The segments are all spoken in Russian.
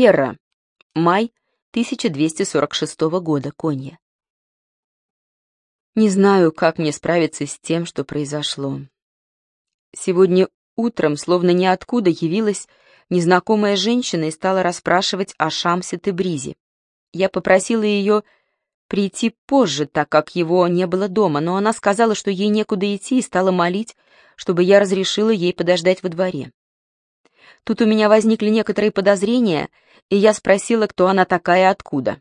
Керра. Май 1246 года. Конья. Не знаю, как мне справиться с тем, что произошло. Сегодня утром, словно ниоткуда, явилась незнакомая женщина и стала расспрашивать о Шамсе Тебризе. Я попросила ее прийти позже, так как его не было дома, но она сказала, что ей некуда идти, и стала молить, чтобы я разрешила ей подождать во дворе. Тут у меня возникли некоторые подозрения, и я спросила, кто она такая и откуда.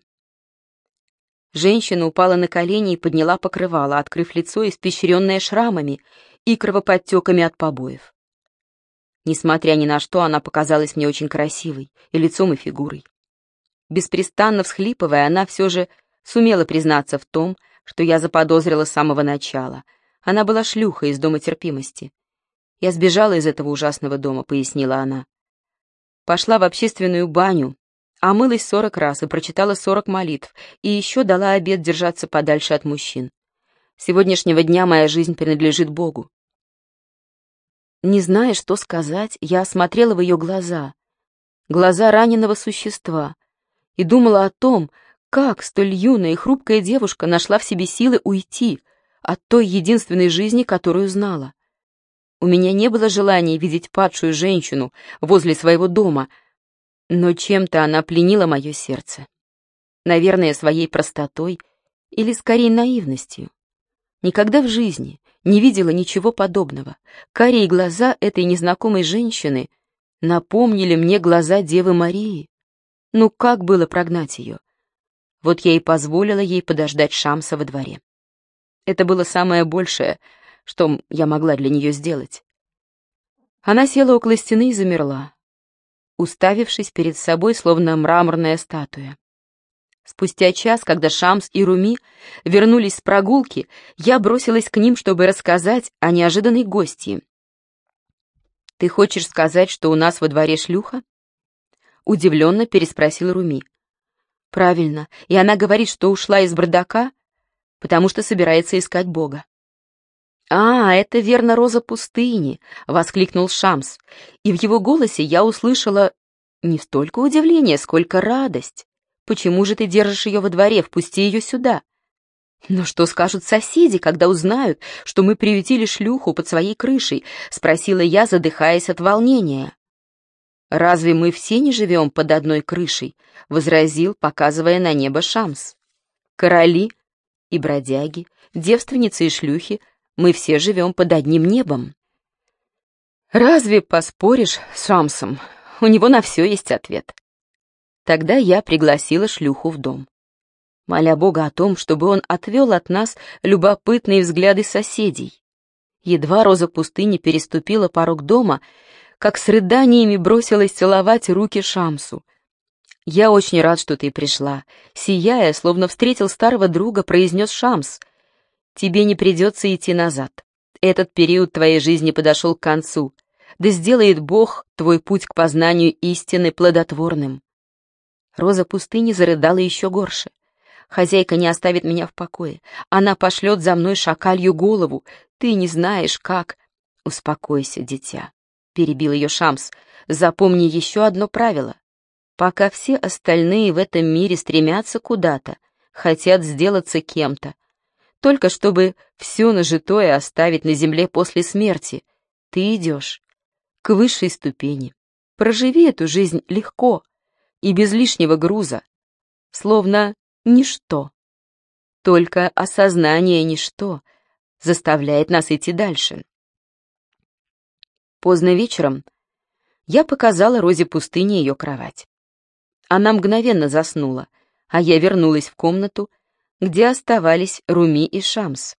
Женщина упала на колени и подняла покрывало, открыв лицо, испещренное шрамами и кровоподтеками от побоев. Несмотря ни на что, она показалась мне очень красивой, и лицом, и фигурой. Беспрестанно всхлипывая, она все же сумела признаться в том, что я заподозрила с самого начала. Она была шлюхой из дома терпимости. «Я сбежала из этого ужасного дома», — пояснила она. Пошла в общественную баню, омылась сорок раз и прочитала сорок молитв, и еще дала обед держаться подальше от мужчин. С сегодняшнего дня моя жизнь принадлежит Богу. Не зная, что сказать, я осмотрела в ее глаза, глаза раненого существа, и думала о том, как столь юная и хрупкая девушка нашла в себе силы уйти от той единственной жизни, которую знала. У меня не было желания видеть падшую женщину возле своего дома, но чем-то она пленила мое сердце. Наверное, своей простотой или, скорее, наивностью. Никогда в жизни не видела ничего подобного. Карие глаза этой незнакомой женщины напомнили мне глаза Девы Марии. Ну как было прогнать ее? Вот я и позволила ей подождать Шамса во дворе. Это было самое большее, что я могла для нее сделать. Она села около стены и замерла, уставившись перед собой, словно мраморная статуя. Спустя час, когда Шамс и Руми вернулись с прогулки, я бросилась к ним, чтобы рассказать о неожиданной гости. «Ты хочешь сказать, что у нас во дворе шлюха?» Удивленно переспросил Руми. «Правильно, и она говорит, что ушла из бардака, потому что собирается искать Бога. «А, это верно роза пустыни!» — воскликнул Шамс, и в его голосе я услышала не столько удивление, сколько радость. «Почему же ты держишь ее во дворе? Впусти ее сюда!» «Но что скажут соседи, когда узнают, что мы приютили шлюху под своей крышей?» — спросила я, задыхаясь от волнения. «Разве мы все не живем под одной крышей?» — возразил, показывая на небо Шамс. «Короли и бродяги, девственницы и шлюхи мы все живем под одним небом. Разве поспоришь с Шамсом? У него на все есть ответ. Тогда я пригласила шлюху в дом. Моля Бога о том, чтобы он отвел от нас любопытные взгляды соседей. Едва Роза пустыни переступила порог дома, как с рыданиями бросилась целовать руки Шамсу. «Я очень рад, что ты пришла», — сияя, словно встретил старого друга, произнес Шамс. Тебе не придется идти назад. Этот период твоей жизни подошел к концу. Да сделает Бог твой путь к познанию истины плодотворным. Роза пустыни зарыдала еще горше. Хозяйка не оставит меня в покое. Она пошлет за мной шакалью голову. Ты не знаешь, как... Успокойся, дитя, — перебил ее Шамс. Запомни еще одно правило. Пока все остальные в этом мире стремятся куда-то, хотят сделаться кем-то, только чтобы все нажитое оставить на земле после смерти. Ты идешь к высшей ступени. Проживи эту жизнь легко и без лишнего груза, словно ничто. Только осознание ничто заставляет нас идти дальше. Поздно вечером я показала Розе пустыне ее кровать. Она мгновенно заснула, а я вернулась в комнату где оставались Руми и Шамс.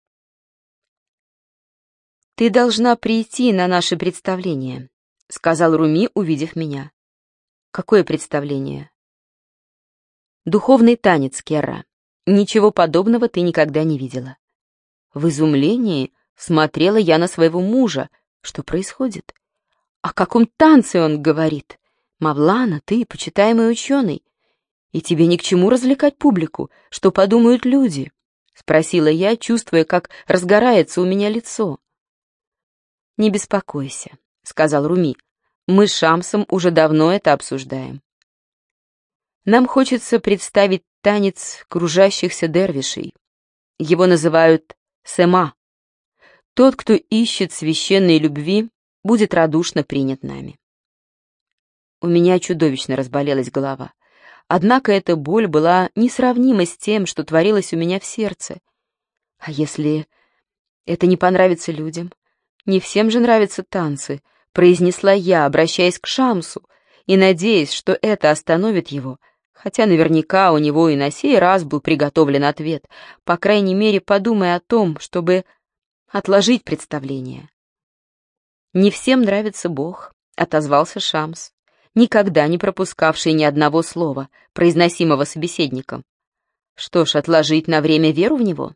«Ты должна прийти на наше представление», — сказал Руми, увидев меня. «Какое представление?» «Духовный танец, Керра. Ничего подобного ты никогда не видела». В изумлении смотрела я на своего мужа. Что происходит? О каком танце он говорит? Мавлана, ты, почитаемый ученый, «И тебе ни к чему развлекать публику, что подумают люди?» — спросила я, чувствуя, как разгорается у меня лицо. «Не беспокойся», — сказал Руми. «Мы с Шамсом уже давно это обсуждаем». Нам хочется представить танец кружащихся дервишей. Его называют «сема». Тот, кто ищет священной любви, будет радушно принят нами. У меня чудовищно разболелась голова. Однако эта боль была несравнима с тем, что творилось у меня в сердце. А если это не понравится людям? Не всем же нравятся танцы, произнесла я, обращаясь к Шамсу, и надеясь, что это остановит его, хотя наверняка у него и на сей раз был приготовлен ответ, по крайней мере, подумая о том, чтобы отложить представление. «Не всем нравится Бог», — отозвался Шамс, никогда не пропускавший ни одного слова, произносимого собеседником. Что ж, отложить на время веру в него?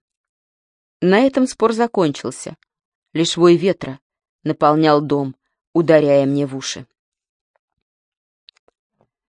На этом спор закончился. Лишь вой ветра наполнял дом, ударяя мне в уши.